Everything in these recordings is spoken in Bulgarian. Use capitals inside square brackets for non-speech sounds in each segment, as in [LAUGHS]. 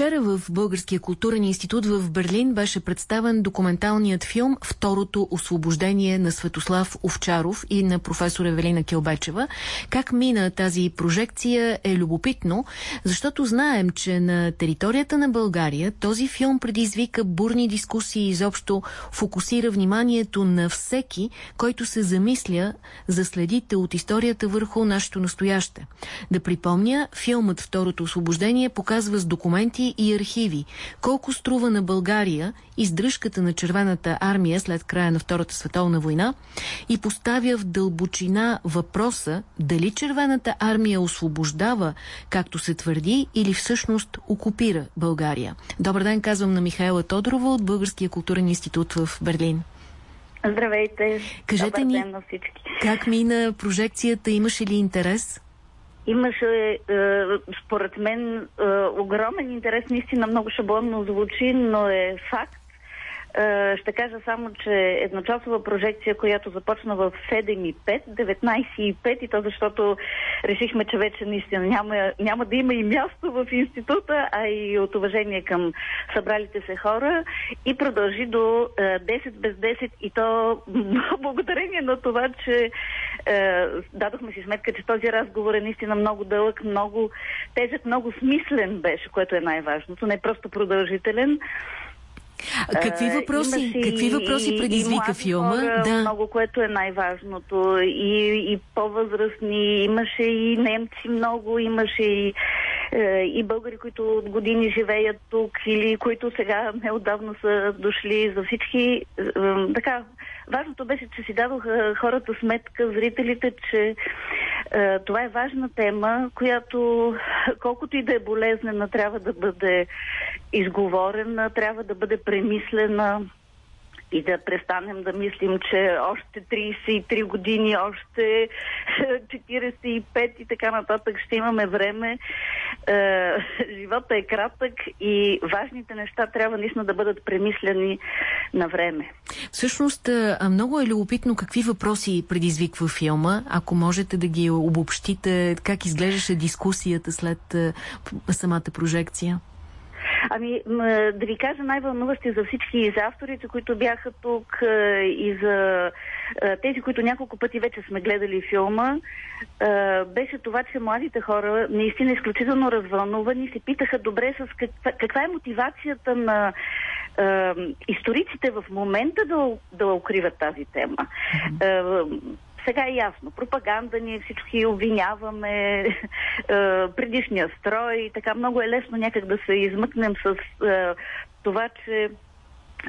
Вчера в Българския културен институт в Берлин беше представен документалният филм «Второто освобождение» на Светослав Овчаров и на професор Евелина Келбечева. Как мина тази прожекция е любопитно, защото знаем, че на територията на България този филм предизвика бурни дискусии и изобщо фокусира вниманието на всеки, който се замисля за следите от историята върху нашето настояще. Да припомня, филмът «Второто освобождение» показва с документи и архиви. Колко струва на България издръжката на Червената армия след края на Втората световна война и поставя в дълбочина въпроса дали Червената армия освобождава, както се твърди, или всъщност окупира България. Добър ден, казвам на Михайла Тодорова от Българския културен институт в Берлин. Здравейте! Кажете Добър ни, ден на всички. как мина прожекцията, имаше ли интерес? Имаше, е, според мен, е, огромен интерес. Наистина много шаблонно звучи, но е факт. Е, ще кажа само, че едночасова прожекция, която започна в 7.5, 19.5 и то защото решихме, че вече наистина няма, няма да има и място в института, а и от уважение към събралите се хора и продължи до е, 10 без 10 и то [LAUGHS] благодарение на това, че е, дадохме си сметка, че този разговор е наистина много дълъг, много тежък, много смислен беше, което е най-важното, не просто продължителен. Какви Е, въпроси, имаше какви и- въпроси и- предизвика и млади филма? Хора, да. Много, което е най-важното. И, и по-възрастни, имаше и немци много, имаше и, е, и българи, които от години живеят тук или които сега неодавно са дошли за всички. е, така, важното беше, че си дадоха хората сметка, зрителите, че е, това е важна тема, която колкото и да е болезнена, трябва да бъде изговорена, трябва да бъде премислена и да престанем да мислим, че още 33 години, още [LAUGHS] 45 и така нататък ще имаме време. Е, живота е кратък и важните неща трябва наистина да бъдат премислени на време. Всъщност, а, много е любопитно какви въпроси предизвиква филма. Ако можете да ги обобщите, как изглеждаше дискусията след п- самата прожекция? Ами, да ви кажа най-вълнуващи за всички и за авторите, които бяха тук е, и за е, тези, които няколко пъти вече сме гледали филма, е, беше това, че младите хора, наистина изключително развълнувани, се питаха добре с каква, каква е мотивацията на историците в момента да, да укриват тази тема. Сега е ясно. Пропаганда ние всички обвиняваме [LAUGHS] е, предишния строй така много е лесно някак да се измъкнем с е, това, че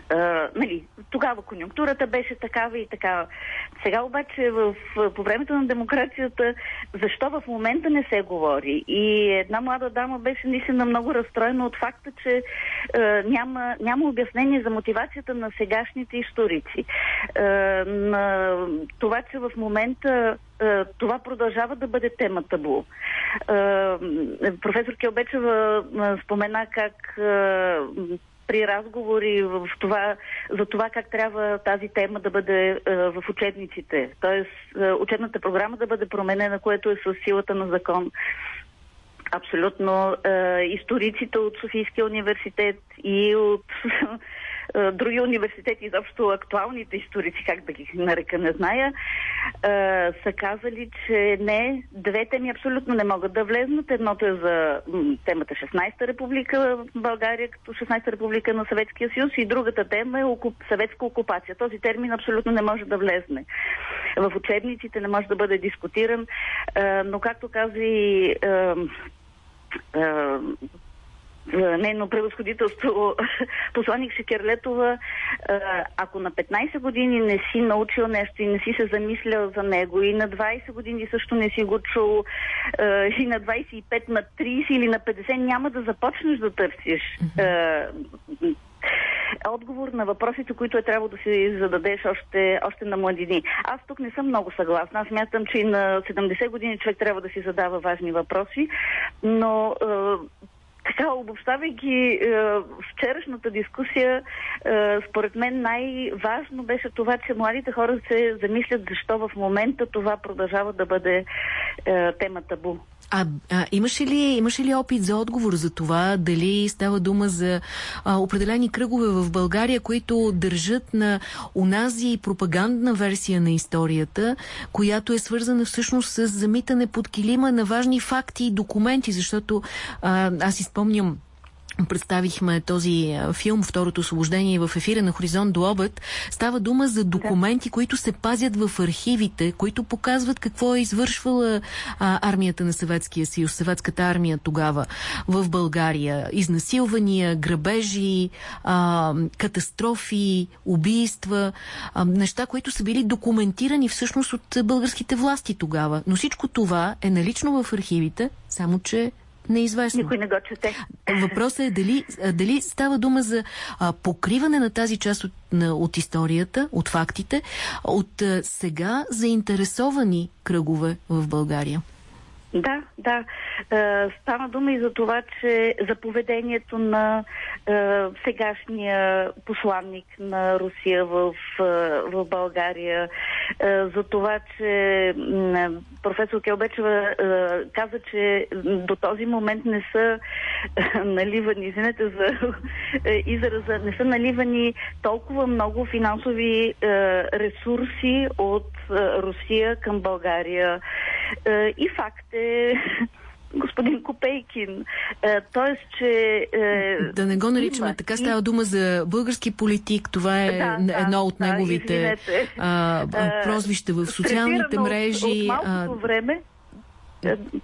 Uh, нали, тогава конюнктурата беше такава и така. Сега обаче в, по времето на демокрацията, защо в момента не се говори? И една млада дама беше наистина много разстроена от факта, че uh, няма, няма обяснение за мотивацията на сегашните историци. Uh, на това, че в момента това продължава да бъде тема табу. Професор Келбечева спомена как при разговори в това, за това как трябва тази тема да бъде е, в учебниците. Тоест, е, учебната програма да бъде променена, което е с силата на закон. Абсолютно. Е, историците от Софийския университет и от [LAUGHS] е, други университети, изобщо актуалните историци, как да ги нарека, не зная, е, са казали, че не, две теми абсолютно не могат да влезнат. Едното е за темата 16-та република в България, като 16-та република на Съветския съюз и другата тема е окуп, съветска окупация. Този термин абсолютно не може да влезне. В учебниците не може да бъде дискутиран, е, но както каза и нейно превъзходителство [LAUGHS] посланник Шекерлетова, ако на 15 години не си научил нещо и не си се замислял за него и на 20 години също не си го чул и на 25, на 30 или на 50 няма да започнеш да търсиш отговор на въпросите, които е трябвало да си зададеш още, още на младини. Аз тук не съм много съгласна. Аз мятам, че и на 70 години човек трябва да си задава важни въпроси, но е, така, обобщавайки е, вчерашната дискусия, е, според мен най-важно беше това, че младите хора се замислят защо в момента това продължава да бъде е, тема табу. А, а имаше, ли, имаше ли опит за отговор за това? Дали става дума за а, определени кръгове в България, които държат на унази пропагандна версия на историята, която е свързана всъщност с замитане под килима на важни факти и документи, защото а, аз изпомням представихме този филм „Второто освобождение” в ефира на Хоризонт до обед. Става дума за документи, да. които се пазят в архивите, които показват какво е извършвала а, армията на Съветския съюз, съветската армия тогава в България. Изнасилвания, грабежи, а, катастрофи, убийства, а, неща, които са били документирани всъщност от българските власти тогава. Но всичко това е налично в архивите, само че неизвестно. Никой не го чете. Въпросът е дали, дали става дума за а, покриване на тази част от, на, от историята, от фактите, от а, сега заинтересовани кръгове в България. Да, да. Е, стана дума и за това, че за поведението на е, сегашния посланник на Русия в, е, в България, за това, че професор Келбечева каза, че до този момент не са наливани, извинете за израза, не са наливани толкова много финансови ресурси от Русия към България. Е, и факт е, [LAUGHS] господин Копейкин. Е, тоест, че... Е, да не го наричаме има. така, става дума за български политик. Това е да, едно от да, неговите а, прозвища в социалните мрежи. От, от малкото време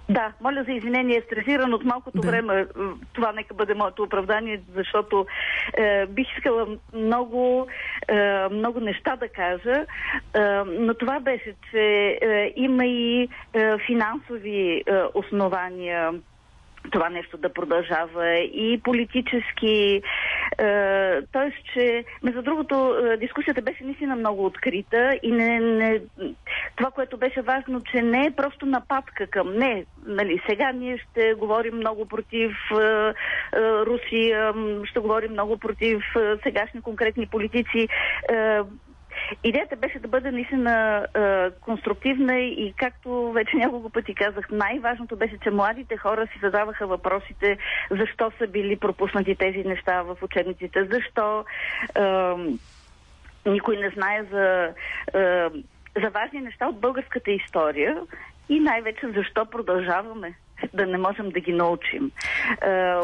да, моля за извинение, стресиран от малкото да. време. Това нека бъде моето оправдание, защото е, бих искала много, е, много неща да кажа, е, но това беше, че е, има и е, финансови е, основания това нещо да продължава и политически. Е, Тоест, че, между другото, е, дискусията беше наистина много открита и не, не, това, което беше важно, че не е просто нападка към не. Нали, сега ние ще говорим много против е, е, Русия, ще говорим много против е, сегашни конкретни политици. Е, Идеята беше да бъде наистина е, конструктивна и както вече няколко пъти казах, най-важното беше, че младите хора си задаваха въпросите защо са били пропуснати тези неща в учебниците, защо е, никой не знае за, е, за важни неща от българската история и най-вече защо продължаваме да не можем да ги научим.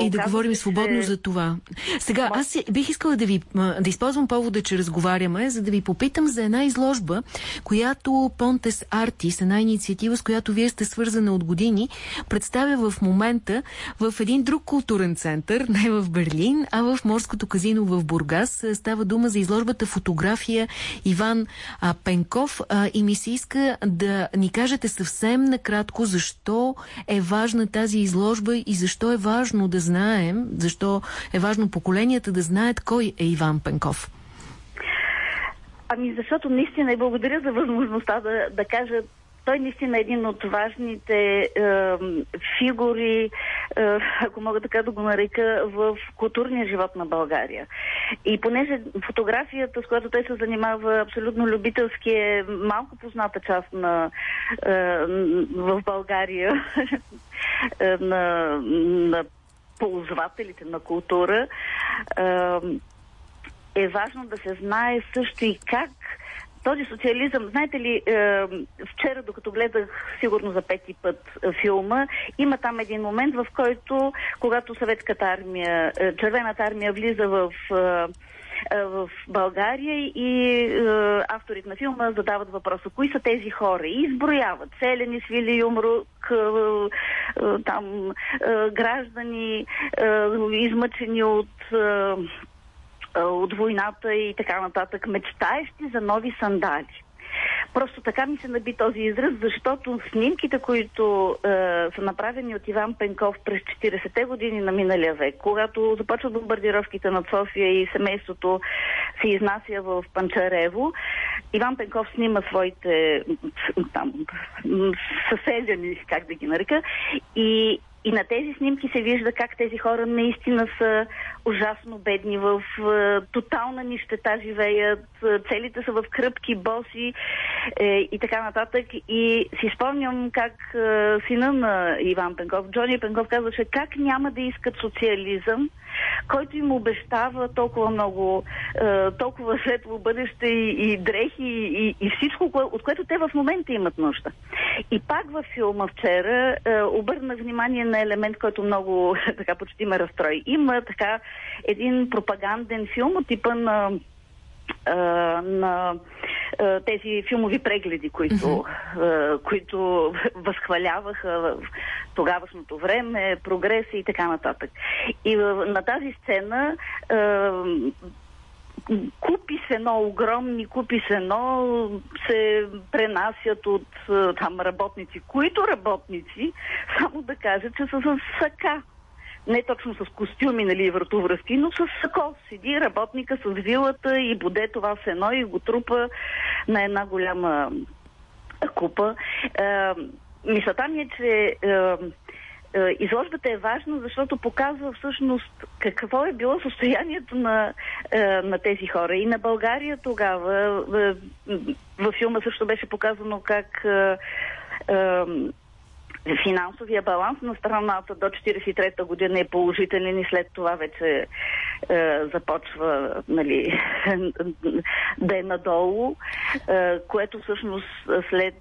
И да говорим свободно за това. Сега, аз бих искала да ви да използвам повода, че разговаряме, за да ви попитам за една изложба, която Понтес Артис, една инициатива, с която вие сте свързана от години, представя в момента в един друг културен център, [LAUGHS] не в Берлин, а в Морското казино в Бургас. Става дума за изложбата фотография Иван а, Пенков а, и ми се иска да ни кажете съвсем накратко защо е важно важна тази изложба и защо е важно да знаем, защо е важно поколенията да знаят кой е Иван Пенков? Ами защото наистина и благодаря за възможността да, да кажа той наистина е един от важните е, фигури, е, ако мога така да го нарека, в културния живот на България. И понеже фотографията, с която той се занимава абсолютно любителски, е малко позната част на, е, в България [LAUGHS] е, на, на ползвателите на култура, е, е важно да се знае също и как този социализъм, знаете ли, е, вчера, докато гледах сигурно за пети път е, филма, има там един момент, в който, когато съветската армия, е, червената армия влиза в в България и е, авторите на филма задават въпроса кои са тези хора? И изброяват. Селени, Свили, Юмрук, е, е, там е, граждани, е, измъчени от е, от войната и така нататък, мечтаещи за нови сандали. Просто така ми се наби този израз, защото снимките, които е, са направени от Иван Пенков през 40-те години на миналия век, когато започват бомбардировките над София и семейството се изнася в Панчарево, Иван Пенков снима своите там, съседяни, как да ги нарека, и и на тези снимки се вижда как тези хора наистина са ужасно бедни, в е, тотална нищета живеят, е, целите са в кръпки, боси е, и така нататък. И си спомням как е, сина на Иван Пенков, Джони Пенков казваше как няма да искат социализъм, който им обещава толкова много, е, толкова светло бъдеще и, и дрехи и, и всичко, от което те в момента имат нужда. И пак във филма вчера е, обърнах внимание на елемент, който много [LAUGHS] така почти ме разстрои. Има така един пропаганден филм от типа на на тези филмови прегледи, които, mm-hmm. които [LAUGHS] възхваляваха тогавашното време, прогреса и така нататък. И на тази сцена купи сено, огромни купи сено се пренасят от там работници, които работници, [LAUGHS] само да кажа, че са с сака не точно с костюми, нали, вратовръзки, но с сако. Седи работника с вилата и боде това сено и го трупа на една голяма купа. Е, мисълта ми е, че е, е, изложбата е важна, защото показва всъщност какво е било състоянието на, на тези хора. И на България тогава, във филма също беше показано как финансовия баланс на страната до 1943 година е положителен и след това вече е, започва нали, [LAUGHS] да е надолу, е, което всъщност след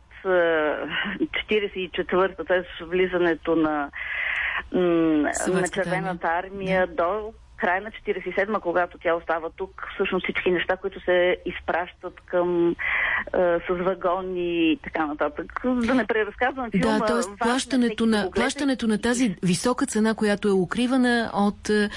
44-та, т.е. влизането на, на Червената армия да. до края на 47-ма, когато тя остава тук, всъщност всички неща, които се изпращат към е, с вагони и така нататък. Да не преразказвам филма. Да, т.е. плащането, на, плащането на тази висока цена, която е укривана от е,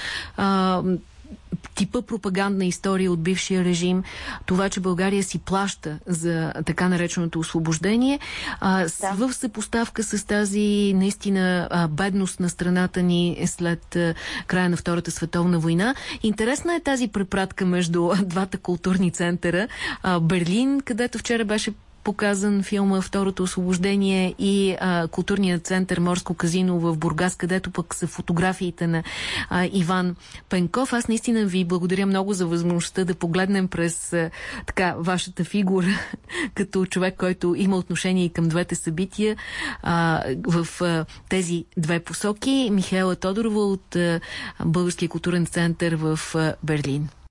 типа пропагандна история от бившия режим, това, че България си плаща за така нареченото освобождение, а, да. в съпоставка с тази наистина а, бедност на страната ни след а, края на Втората световна война. Интересна е тази препратка между [LAUGHS] двата културни центъра. А, Берлин, където вчера беше показан филма Второто освобождение и а, културният център Морско казино в Бургас, където пък са фотографиите на а, Иван Пенков. Аз наистина ви благодаря много за възможността да погледнем през а, така вашата фигура [LAUGHS] като човек, който има отношение и към двете събития а, в а, тези две посоки. Михаела Тодорова от а, Българския културен център в а, Берлин.